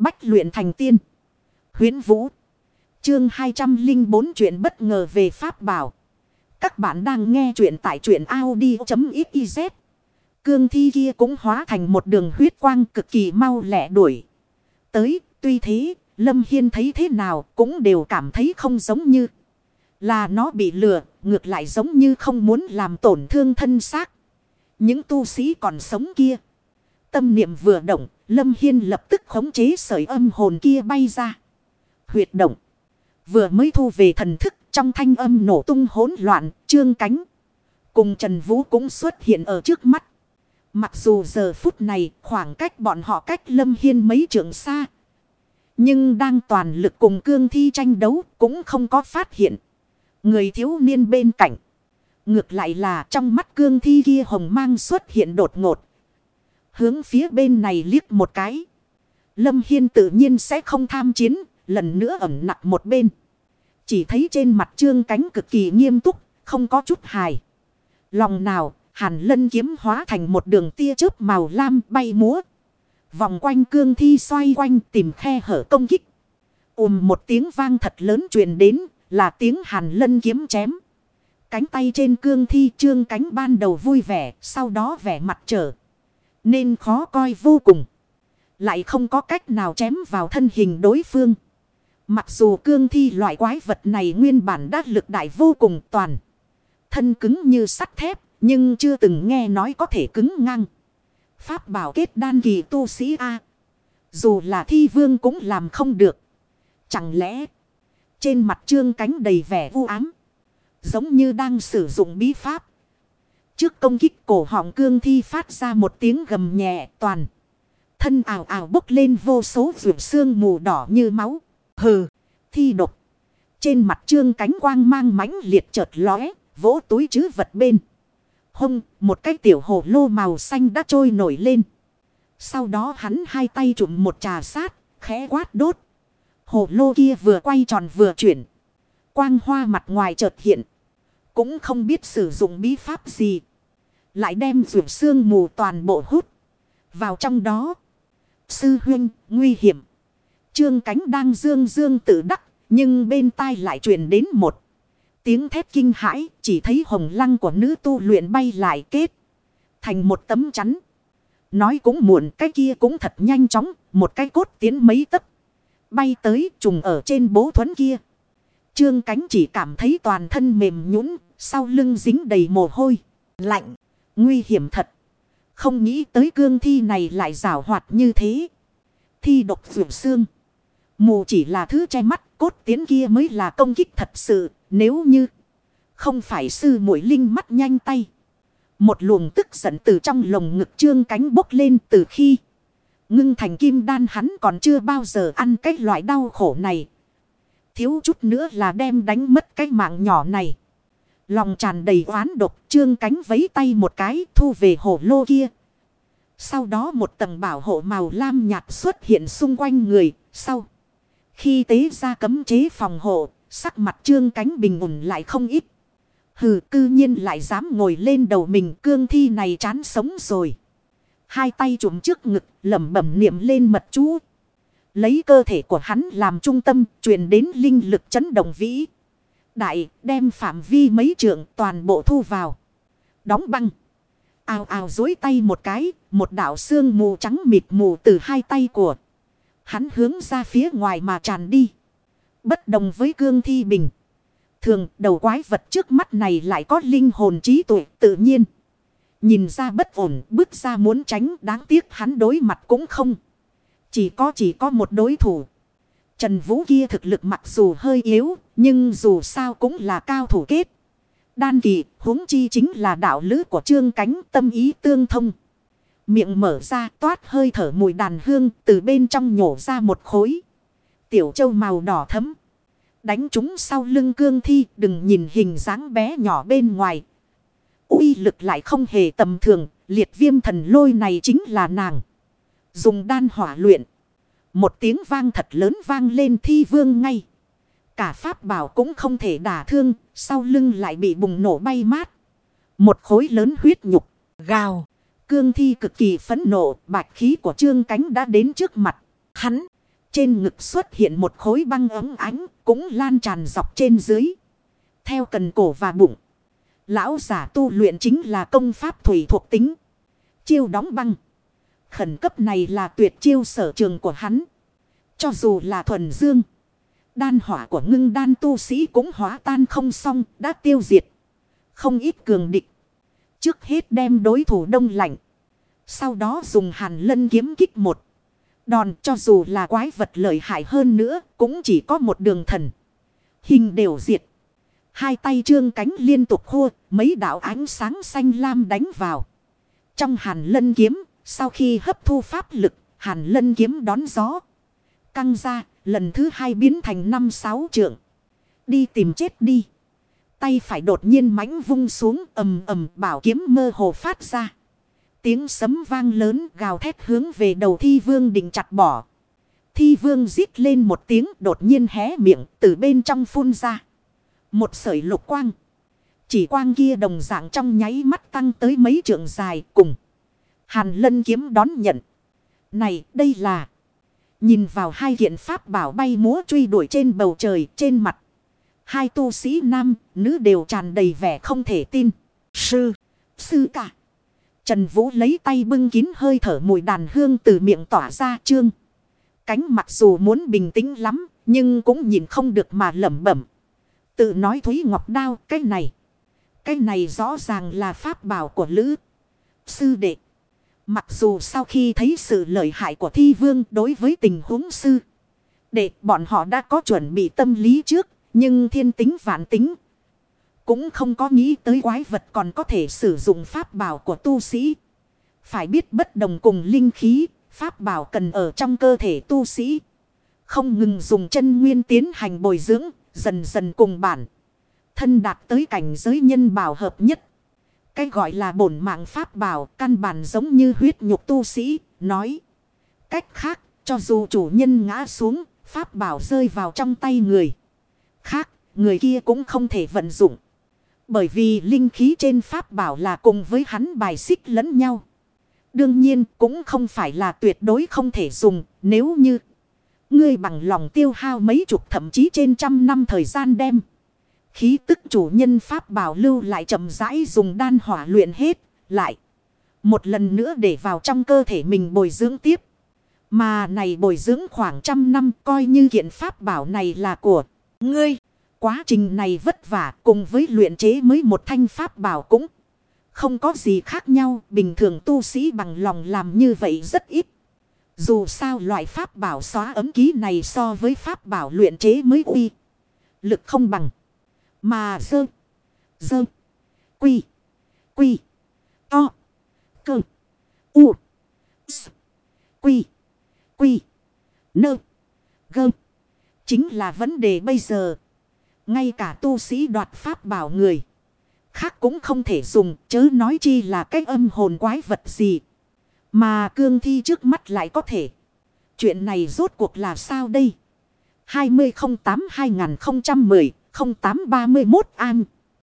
Bách luyện thành tiên. huyễn Vũ. Chương 204 chuyện bất ngờ về Pháp bảo. Các bạn đang nghe chuyện tại truyện Audi.xyz. Cương thi kia cũng hóa thành một đường huyết quang cực kỳ mau lẹ đuổi. Tới, tuy thế, Lâm Hiên thấy thế nào cũng đều cảm thấy không giống như là nó bị lừa, ngược lại giống như không muốn làm tổn thương thân xác. Những tu sĩ còn sống kia. Tâm niệm vừa động, Lâm Hiên lập tức khống chế sợi âm hồn kia bay ra. Huyệt động. Vừa mới thu về thần thức trong thanh âm nổ tung hỗn loạn, trương cánh. Cùng Trần Vũ cũng xuất hiện ở trước mắt. Mặc dù giờ phút này khoảng cách bọn họ cách Lâm Hiên mấy trường xa. Nhưng đang toàn lực cùng cương thi tranh đấu cũng không có phát hiện. Người thiếu niên bên cạnh. Ngược lại là trong mắt cương thi kia hồng mang xuất hiện đột ngột. Hướng phía bên này liếc một cái. Lâm Hiên tự nhiên sẽ không tham chiến. Lần nữa ẩm nặng một bên. Chỉ thấy trên mặt trương cánh cực kỳ nghiêm túc. Không có chút hài. Lòng nào hàn lân kiếm hóa thành một đường tia chớp màu lam bay múa. Vòng quanh cương thi xoay quanh tìm khe hở công kích. ùm một tiếng vang thật lớn truyền đến là tiếng hàn lân kiếm chém. Cánh tay trên cương thi trương cánh ban đầu vui vẻ, sau đó vẻ mặt trở. Nên khó coi vô cùng. Lại không có cách nào chém vào thân hình đối phương. Mặc dù cương thi loại quái vật này nguyên bản đát lực đại vô cùng toàn. Thân cứng như sắt thép, nhưng chưa từng nghe nói có thể cứng ngang. Pháp bảo kết đan kỳ tu sĩ A. Dù là thi vương cũng làm không được. Chẳng lẽ trên mặt trương cánh đầy vẻ u ám. Giống như đang sử dụng bí pháp. Trước công kích cổ họng cương thi phát ra một tiếng gầm nhẹ toàn. Thân ảo ảo bốc lên vô số vượt xương mù đỏ như máu. Hừ, thi độc. Trên mặt trương cánh quang mang mãnh liệt chợt lóe, vỗ túi chứ vật bên. Hông, một cái tiểu hồ lô màu xanh đã trôi nổi lên. Sau đó hắn hai tay trụm một trà sát, khẽ quát đốt. Hồ lô kia vừa quay tròn vừa chuyển. Quang hoa mặt ngoài chợt hiện. Cũng không biết sử dụng bí pháp gì. Lại đem rượu xương mù toàn bộ hút. Vào trong đó. Sư huynh, nguy hiểm. Trương cánh đang dương dương tự đắc. Nhưng bên tai lại truyền đến một. Tiếng thét kinh hãi. Chỉ thấy hồng lăng của nữ tu luyện bay lại kết. Thành một tấm chắn. Nói cũng muộn cái kia cũng thật nhanh chóng. Một cái cốt tiến mấy tấc Bay tới trùng ở trên bố thuẫn kia. Trương cánh chỉ cảm thấy toàn thân mềm nhũn sau lưng dính đầy mồ hôi. Lạnh, nguy hiểm thật. Không nghĩ tới cương thi này lại rào hoạt như thế. Thi độc vượt xương. Mù chỉ là thứ che mắt, cốt tiến kia mới là công kích thật sự, nếu như không phải sư mũi linh mắt nhanh tay. Một luồng tức giận từ trong lồng ngực trương cánh bốc lên từ khi Ngưng thành kim đan hắn còn chưa bao giờ ăn cái loại đau khổ này. Thiếu chút nữa là đem đánh mất cái mạng nhỏ này. Lòng tràn đầy oán độc trương cánh vấy tay một cái thu về hổ lô kia. Sau đó một tầng bảo hộ màu lam nhạt xuất hiện xung quanh người. Sau khi tế ra cấm chế phòng hộ, sắc mặt trương cánh bình ổn lại không ít. Hừ cư nhiên lại dám ngồi lên đầu mình cương thi này chán sống rồi. Hai tay trùm trước ngực, lẩm bẩm niệm lên mật chú. Lấy cơ thể của hắn làm trung tâm, truyền đến linh lực chấn động vĩ. Đại, đem phạm vi mấy trượng toàn bộ thu vào. Đóng băng. Ào ào dối tay một cái, một đảo xương mù trắng mịt mù từ hai tay của. Hắn hướng ra phía ngoài mà tràn đi. Bất đồng với cương thi bình. Thường đầu quái vật trước mắt này lại có linh hồn trí tuệ tự nhiên. Nhìn ra bất ổn bước ra muốn tránh đáng tiếc hắn đối mặt cũng không. Chỉ có chỉ có một đối thủ. Trần Vũ kia thực lực mặc dù hơi yếu nhưng dù sao cũng là cao thủ kết. Đan kỳ huống chi chính là đạo lữ của trương cánh tâm ý tương thông. Miệng mở ra toát hơi thở mùi đàn hương từ bên trong nhổ ra một khối. Tiểu châu màu đỏ thấm. Đánh chúng sau lưng cương thi đừng nhìn hình dáng bé nhỏ bên ngoài uy lực lại không hề tầm thường, liệt viêm thần lôi này chính là nàng. Dùng đan hỏa luyện. Một tiếng vang thật lớn vang lên thi vương ngay. Cả pháp bảo cũng không thể đả thương, sau lưng lại bị bùng nổ bay mát. Một khối lớn huyết nhục, gào. Cương thi cực kỳ phấn nộ, bạch khí của trương cánh đã đến trước mặt. Hắn, Trên ngực xuất hiện một khối băng ấm ánh cũng lan tràn dọc trên dưới. Theo cần cổ và bụng. Lão giả tu luyện chính là công pháp thủy thuộc tính. Chiêu đóng băng. Khẩn cấp này là tuyệt chiêu sở trường của hắn. Cho dù là thuần dương. Đan hỏa của ngưng đan tu sĩ cũng hóa tan không xong, đã tiêu diệt. Không ít cường địch. Trước hết đem đối thủ đông lạnh. Sau đó dùng hàn lân kiếm kích một. Đòn cho dù là quái vật lợi hại hơn nữa, cũng chỉ có một đường thần. Hình đều diệt. Hai tay trương cánh liên tục hô mấy đạo ánh sáng xanh lam đánh vào. Trong hàn lân kiếm sau khi hấp thu pháp lực, hàn lân kiếm đón gió. Căng ra, lần thứ hai biến thành năm sáu trượng. Đi tìm chết đi. Tay phải đột nhiên mãnh vung xuống, ầm ầm, bảo kiếm mơ hồ phát ra. Tiếng sấm vang lớn, gào thét hướng về đầu thi vương định chặt bỏ. Thi vương rít lên một tiếng, đột nhiên hé miệng, từ bên trong phun ra. Một sợi lục quang. Chỉ quang kia đồng dạng trong nháy mắt tăng tới mấy trượng dài cùng. Hàn lân kiếm đón nhận. Này đây là. Nhìn vào hai kiện pháp bảo bay múa truy đuổi trên bầu trời trên mặt. Hai tu sĩ nam, nữ đều tràn đầy vẻ không thể tin. Sư, sư cả. Trần Vũ lấy tay bưng kín hơi thở mùi đàn hương từ miệng tỏa ra trương. Cánh mặc dù muốn bình tĩnh lắm, nhưng cũng nhìn không được mà lẩm bẩm. Tự nói Thúy Ngọc Đao, cái này. Cái này rõ ràng là pháp bảo của Lữ. Sư đệ. Mặc dù sau khi thấy sự lợi hại của thi vương đối với tình huống sư. để bọn họ đã có chuẩn bị tâm lý trước. Nhưng thiên tính vạn tính. Cũng không có nghĩ tới quái vật còn có thể sử dụng pháp bảo của tu sĩ. Phải biết bất đồng cùng linh khí. Pháp bảo cần ở trong cơ thể tu sĩ. Không ngừng dùng chân nguyên tiến hành bồi dưỡng. Dần dần cùng bản. Thân đạt tới cảnh giới nhân bảo hợp nhất. Cái gọi là bổn mạng pháp bảo căn bản giống như huyết nhục tu sĩ, nói. Cách khác, cho dù chủ nhân ngã xuống, pháp bảo rơi vào trong tay người. Khác, người kia cũng không thể vận dụng. Bởi vì linh khí trên pháp bảo là cùng với hắn bài xích lẫn nhau. Đương nhiên cũng không phải là tuyệt đối không thể dùng nếu như ngươi bằng lòng tiêu hao mấy chục thậm chí trên trăm năm thời gian đem. Khí tức chủ nhân pháp bảo lưu lại chậm rãi dùng đan hỏa luyện hết, lại. Một lần nữa để vào trong cơ thể mình bồi dưỡng tiếp. Mà này bồi dưỡng khoảng trăm năm coi như kiện pháp bảo này là của ngươi. Quá trình này vất vả cùng với luyện chế mới một thanh pháp bảo cũng không có gì khác nhau. Bình thường tu sĩ bằng lòng làm như vậy rất ít. Dù sao loại pháp bảo xóa ấm ký này so với pháp bảo luyện chế mới uy. Lực không bằng. Mà dơ. Dơ. Quy. Quy. To. Cơ. U. S. Quy. Quy. Nơ. Gơ. Chính là vấn đề bây giờ. Ngay cả tu sĩ đoạt pháp bảo người. Khác cũng không thể dùng. Chớ nói chi là cách âm hồn quái vật gì. Mà cương thi trước mắt lại có thể. Chuyện này rốt cuộc là sao đây? 2008-2010 0831 An.